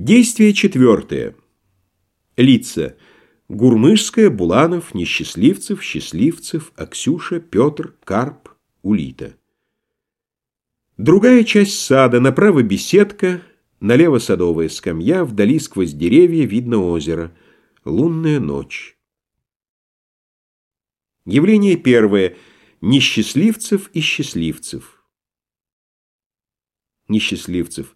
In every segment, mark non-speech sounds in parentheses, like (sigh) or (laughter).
Действие четвертое. Лица. Гурмышская, Буланов, Несчастливцев, Счастливцев, Аксюша, Петр, Карп, Улита. Другая часть сада. Направо беседка, налево садовая скамья, вдали сквозь деревья видно озеро. Лунная ночь. Явление первое. Несчастливцев и счастливцев. Несчастливцев.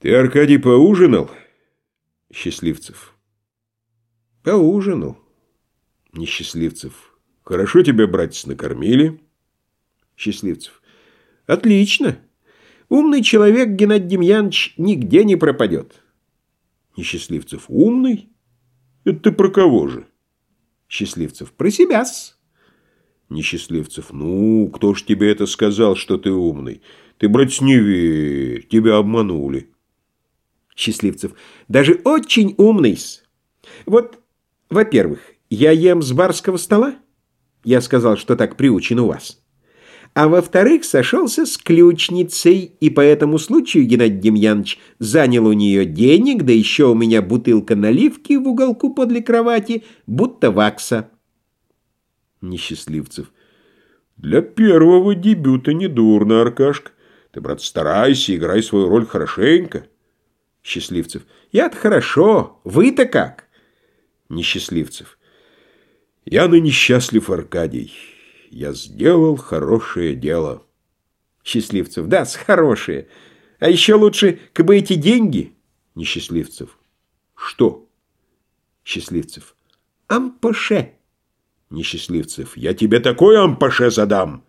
Ты, Аркадий, поужинал? Счастливцев. Поужинал. Несчастливцев. Хорошо тебя, братец, накормили? Счастливцев. Отлично. Умный человек, Геннадий Демьянович, нигде не пропадет. Несчастливцев. Умный? Это ты про кого же? Счастливцев. Про себя-с. Несчастливцев. Ну, кто ж тебе это сказал, что ты умный? Ты, братец, не верь, тебя обманули. Счастливцев. Даже очень умный -с. Вот, во-первых, я ем с барского стола. Я сказал, что так приучен у вас. А во-вторых, сошелся с ключницей, и по этому случаю Геннадий Демьянович занял у нее денег, да еще у меня бутылка наливки в уголку подле кровати, будто вакса. Несчастливцев. Для первого дебюта недурно, Аркашка. Ты, брат, старайся, играй свою роль хорошенько. Счастливцев. Я-то хорошо. Вы-то как? Несчастливцев. Я ныне счастлив, Аркадий. Я сделал хорошее дело. Счастливцев. Да, с хорошее. А еще лучше, как бы эти деньги. Несчастливцев. Что? Счастливцев. Ампаше. Несчастливцев. Я тебе такой ампаше задам.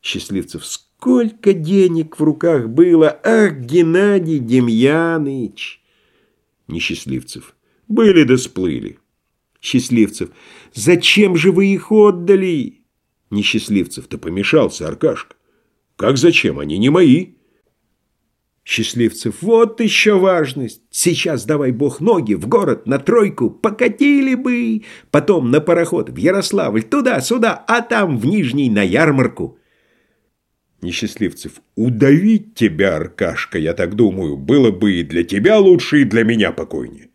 Счастливцев. Сколько денег в руках было! Ах, Геннадий Демьяныч! Несчастливцев. Были да сплыли. Счастливцев. Зачем же вы их отдали? Несчастливцев. Ты помешался, Аркашка. Как зачем? Они не мои. Счастливцев. Вот еще важность. Сейчас, давай бог, ноги в город на тройку. Покатили бы. Потом на пароход в Ярославль. Туда-сюда, а там в Нижний на ярмарку. Несчастливцев. Удавить тебя, Аркашка, я так думаю, было бы и для тебя лучше, и для меня покойнее.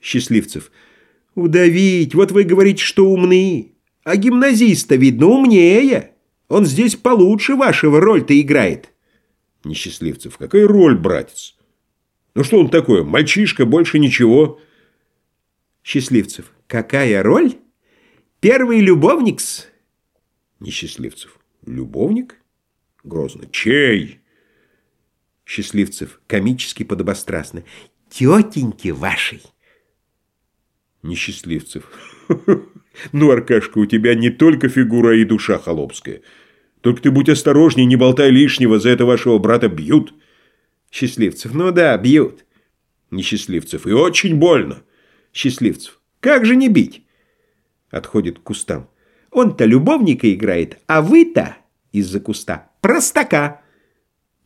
Счастливцев. Удавить, вот вы говорите, что умны. А гимназиста, видно, умнее. Он здесь получше вашего роль-то играет. Несчастливцев. Какая роль, братец? Ну что он такое, мальчишка, больше ничего. Счастливцев. Какая роль? Первый любовник-с. Несчастливцев. Любовник? Грозно. Чей? Счастливцев, комически подобострастно. Тетеньки вашей. Несчастливцев. (laughs) Ну, Аркашка, у тебя не только фигура и душа холопская. Только ты будь осторожней, не болтай лишнего, за это вашего брата бьют. Счастливцев. Ну да, бьют. Несчастливцев. И очень больно. Счастливцев. Как же не бить? Отходит к кустам. Он-то любовника играет, а вы-то из-за куста простака.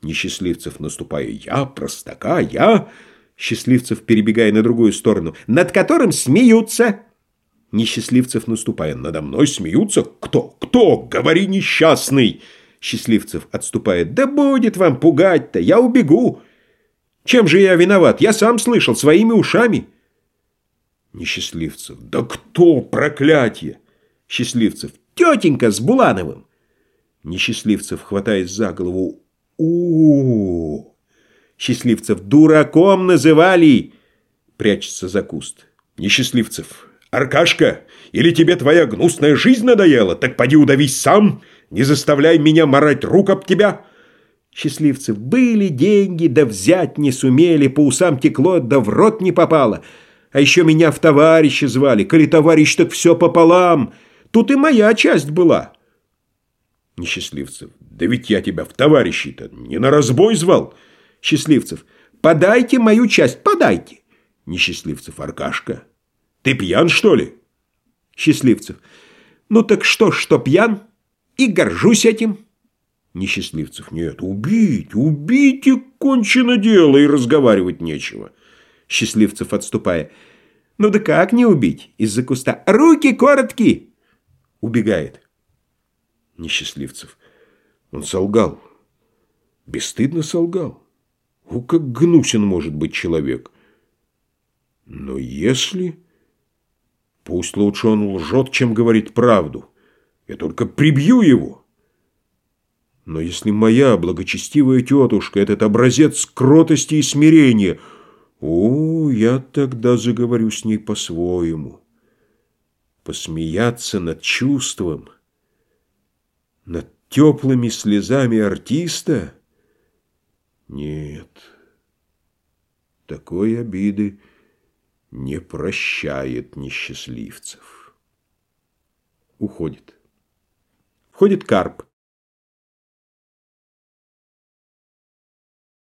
Несчастливцев, наступая, я простака, я... Счастливцев, перебегая на другую сторону, над которым смеются. Несчастливцев, наступая, надо мной смеются? Кто? Кто? Говори, несчастный! Счастливцев, отступает, да будет вам пугать-то, я убегу. Чем же я виноват? Я сам слышал, своими ушами. Несчастливцев, да кто, проклятие? Счастливцев, тетенька с Булановым. Несчастливцев, хватаясь за голову. у, -у, -у. Счастливцев дураком называли. Прячется за куст. Несчастливцев. Аркашка, или тебе твоя гнусная жизнь надоела? Так поди удавись сам. Не заставляй меня морать рук об тебя. Счастливцев. Были деньги, да взять не сумели. По усам текло, да в рот не попало. А еще меня в товарищи звали. Коли товарищ, так все пополам. Тут и моя часть была. Несчастливцев. Да ведь я тебя в товарищи-то не на разбой звал. Счастливцев. Подайте мою часть, подайте. Несчастливцев. Аркашка, ты пьян, что ли? Счастливцев. Ну так что что пьян? И горжусь этим. Несчастливцев. Нет, убить, убить и кончено дело, и разговаривать нечего. Счастливцев, отступая. Ну да как не убить? Из-за куста. Руки короткие. Убегает. Несчастливцев. Он солгал. Бесстыдно солгал. У, как гнусен может быть человек. Но если... Пусть лучше он лжет, чем говорит правду. Я только прибью его. Но если моя благочестивая тетушка, этот образец кротости и смирения, о, я тогда заговорю с ней по-своему. Посмеяться над чувством, над теплыми слезами артиста? Нет, такой обиды не прощает несчастливцев. Уходит. Входит Карп.